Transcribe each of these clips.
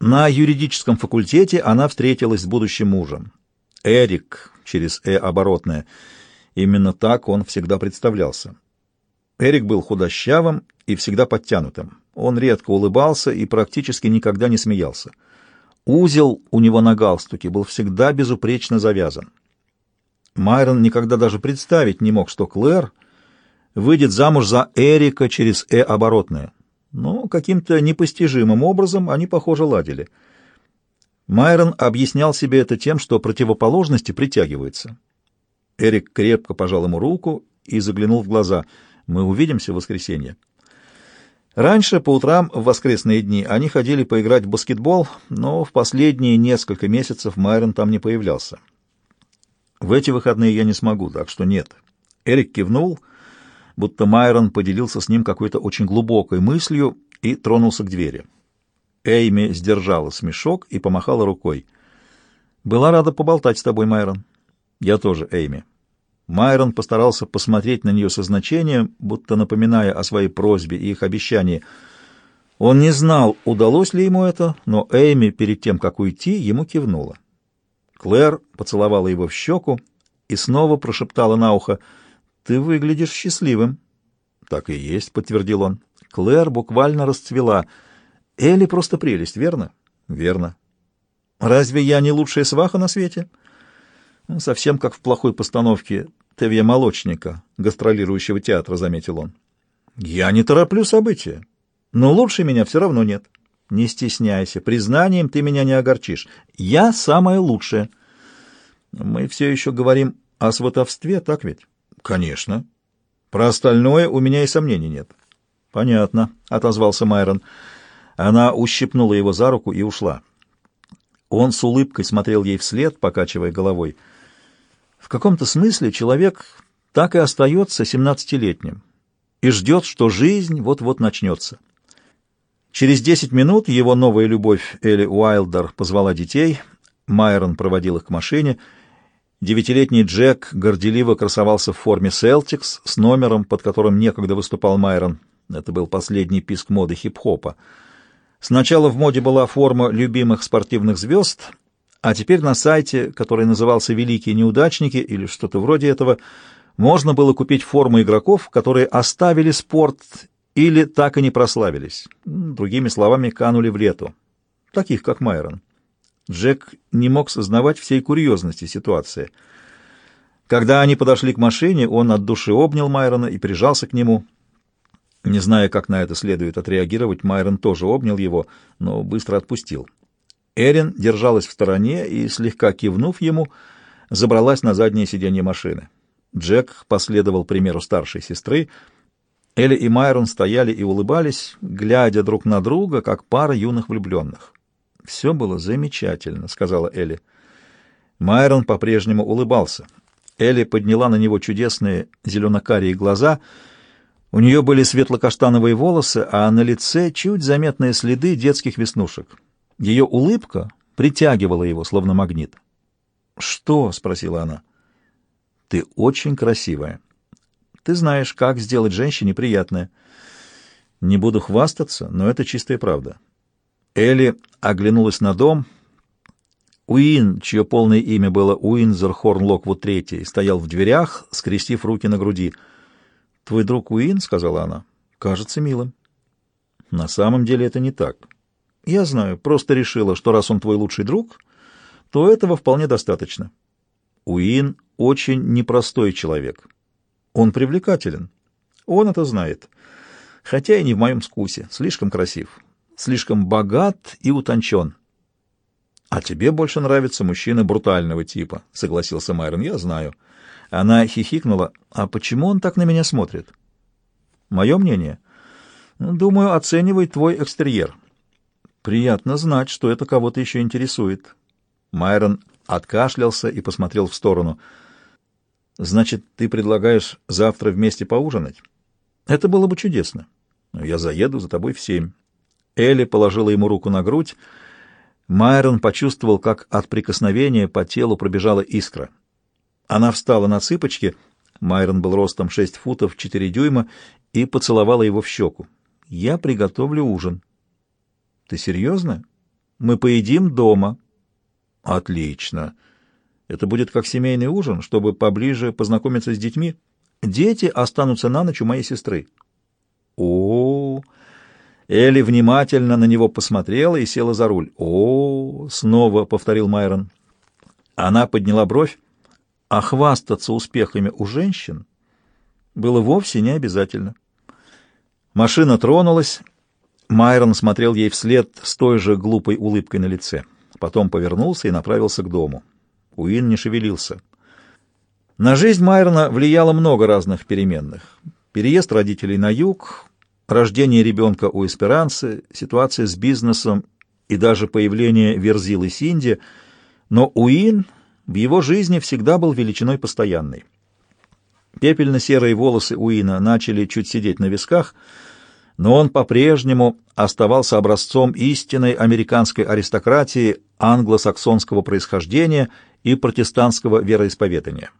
На юридическом факультете она встретилась с будущим мужем. Эрик, через «э» оборотное. Именно так он всегда представлялся. Эрик был худощавым и всегда подтянутым. Он редко улыбался и практически никогда не смеялся. Узел у него на галстуке был всегда безупречно завязан. Майрон никогда даже представить не мог, что Клэр выйдет замуж за Эрика через «э» оборотное. Но каким-то непостижимым образом они, похоже, ладили. Майрон объяснял себе это тем, что противоположности притягиваются. Эрик крепко пожал ему руку и заглянул в глаза. «Мы увидимся в воскресенье». Раньше, по утрам, в воскресные дни, они ходили поиграть в баскетбол, но в последние несколько месяцев Майрон там не появлялся. «В эти выходные я не смогу, так что нет». Эрик кивнул — будто Майрон поделился с ним какой-то очень глубокой мыслью и тронулся к двери. Эйми сдержала смешок и помахала рукой. «Была рада поболтать с тобой, Майрон». «Я тоже, Эйми». Майрон постарался посмотреть на нее со значением, будто напоминая о своей просьбе и их обещании. Он не знал, удалось ли ему это, но Эйми перед тем, как уйти, ему кивнула. Клэр поцеловала его в щеку и снова прошептала на ухо — «Ты выглядишь счастливым». «Так и есть», — подтвердил он. Клэр буквально расцвела. «Элли просто прелесть, верно?» «Верно». «Разве я не лучшая сваха на свете?» «Совсем как в плохой постановке Тевья Молочника, гастролирующего театра», — заметил он. «Я не тороплю события, но лучше меня все равно нет. Не стесняйся, признанием ты меня не огорчишь. Я самая лучшая». «Мы все еще говорим о сватовстве, так ведь?» Конечно. Про остальное у меня и сомнений нет. Понятно, отозвался Майрон. Она ущипнула его за руку и ушла. Он с улыбкой смотрел ей вслед, покачивая головой. В каком-то смысле человек так и остается семнадцатилетним и ждет, что жизнь вот-вот начнется. Через десять минут его новая любовь Элли Уайлдер позвала детей. Майрон проводил их к машине — Девятилетний Джек горделиво красовался в форме Celtics с номером, под которым некогда выступал Майрон. Это был последний писк моды хип-хопа. Сначала в моде была форма любимых спортивных звезд, а теперь на сайте, который назывался «Великие неудачники» или что-то вроде этого, можно было купить форму игроков, которые оставили спорт или так и не прославились. Другими словами, канули в лету. Таких, как Майрон. Джек не мог сознавать всей курьезности ситуации. Когда они подошли к машине, он от души обнял Майрона и прижался к нему. Не зная, как на это следует отреагировать, Майрон тоже обнял его, но быстро отпустил. Эрин держалась в стороне и, слегка кивнув ему, забралась на заднее сиденье машины. Джек последовал примеру старшей сестры. Элли и Майрон стояли и улыбались, глядя друг на друга, как пара юных влюбленных. «Все было замечательно», — сказала Элли. Майрон по-прежнему улыбался. Элли подняла на него чудесные зеленокарие глаза. У нее были светло-каштановые волосы, а на лице чуть заметные следы детских веснушек. Ее улыбка притягивала его, словно магнит. «Что?» — спросила она. «Ты очень красивая. Ты знаешь, как сделать женщине приятное. Не буду хвастаться, но это чистая правда». Элли оглянулась на дом. Уин, чье полное имя было Уинзер Хорн Локвуд III, стоял в дверях, скрестив руки на груди. «Твой друг Уин?» — сказала она. «Кажется милым». «На самом деле это не так. Я знаю, просто решила, что раз он твой лучший друг, то этого вполне достаточно. Уин очень непростой человек. Он привлекателен. Он это знает. Хотя и не в моем вкусе. Слишком красив слишком богат и утончен. — А тебе больше нравится мужчина брутального типа, — согласился Майрон, — я знаю. Она хихикнула. — А почему он так на меня смотрит? — Мое мнение? Ну, — Думаю, оценивает твой экстерьер. — Приятно знать, что это кого-то еще интересует. Майрон откашлялся и посмотрел в сторону. — Значит, ты предлагаешь завтра вместе поужинать? — Это было бы чудесно. Я заеду за тобой в семь. Элли положила ему руку на грудь. Майрон почувствовал, как от прикосновения по телу пробежала искра. Она встала на цыпочки, Майрон был ростом 6 футов 4 дюйма, и поцеловала его в щеку. «Я приготовлю ужин». «Ты серьезно?» Мы поедим дома». «Отлично. Это будет как семейный ужин, чтобы поближе познакомиться с детьми. Дети останутся на ночь у моей сестры». Элли внимательно на него посмотрела и села за руль. «О-о-о!» — снова повторил Майрон. Она подняла бровь. А хвастаться успехами у женщин было вовсе не обязательно. Машина тронулась. Майрон смотрел ей вслед с той же глупой улыбкой на лице. Потом повернулся и направился к дому. Уин не шевелился. На жизнь Майрона влияло много разных переменных. Переезд родителей на юг, рождение ребенка у Эсперанцы, ситуация с бизнесом и даже появление Верзилы Синди, но Уин в его жизни всегда был величиной постоянной. Пепельно-серые волосы Уина начали чуть сидеть на висках, но он по-прежнему оставался образцом истинной американской аристократии англосаксонского происхождения и протестантского вероисповедания.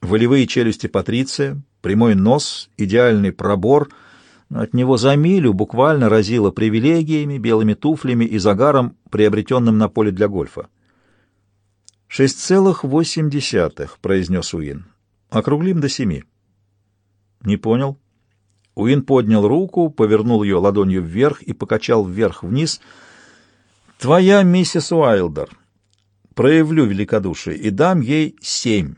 Волевые челюсти Патриция, прямой нос, идеальный пробор — от него за милю буквально разило привилегиями, белыми туфлями и загаром, приобретенным на поле для гольфа. «Шесть целых восемь десятых», — произнес Уин. «Округлим до семи». «Не понял». Уин поднял руку, повернул ее ладонью вверх и покачал вверх-вниз. «Твоя миссис Уайлдер. Проявлю великодушие и дам ей семь».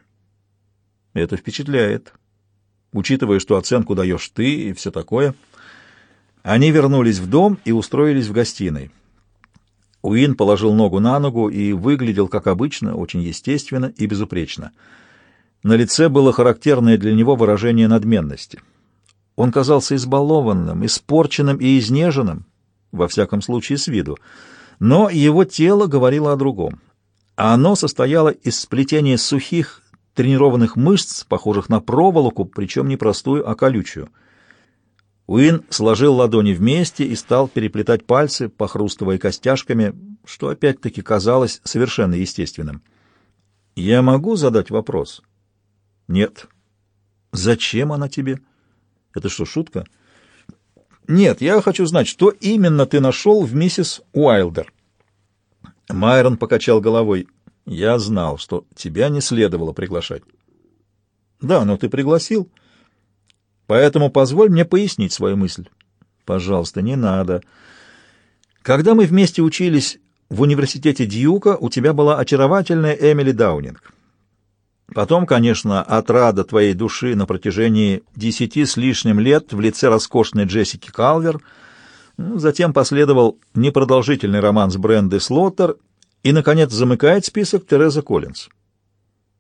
«Это впечатляет», учитывая, что оценку даешь ты и все такое. Они вернулись в дом и устроились в гостиной. Уин положил ногу на ногу и выглядел, как обычно, очень естественно и безупречно. На лице было характерное для него выражение надменности. Он казался избалованным, испорченным и изнеженным, во всяком случае с виду, но его тело говорило о другом. Оно состояло из сплетения сухих, тренированных мышц, похожих на проволоку, причем не простую, а колючую. Уин сложил ладони вместе и стал переплетать пальцы, похрустывая костяшками, что опять-таки казалось совершенно естественным. «Я могу задать вопрос?» «Нет». «Зачем она тебе?» «Это что, шутка?» «Нет, я хочу знать, что именно ты нашел в миссис Уайлдер?» Майрон покачал головой. Я знал, что тебя не следовало приглашать. Да, но ты пригласил. Поэтому позволь мне пояснить свою мысль. Пожалуйста, не надо. Когда мы вместе учились в университете Дьюка, у тебя была очаровательная Эмили Даунинг. Потом, конечно, отрада твоей души на протяжении десяти с лишним лет в лице роскошной Джессики Калвер, затем последовал непродолжительный роман с Брендой Слоттер и, наконец, замыкает список Тереза Коллинз.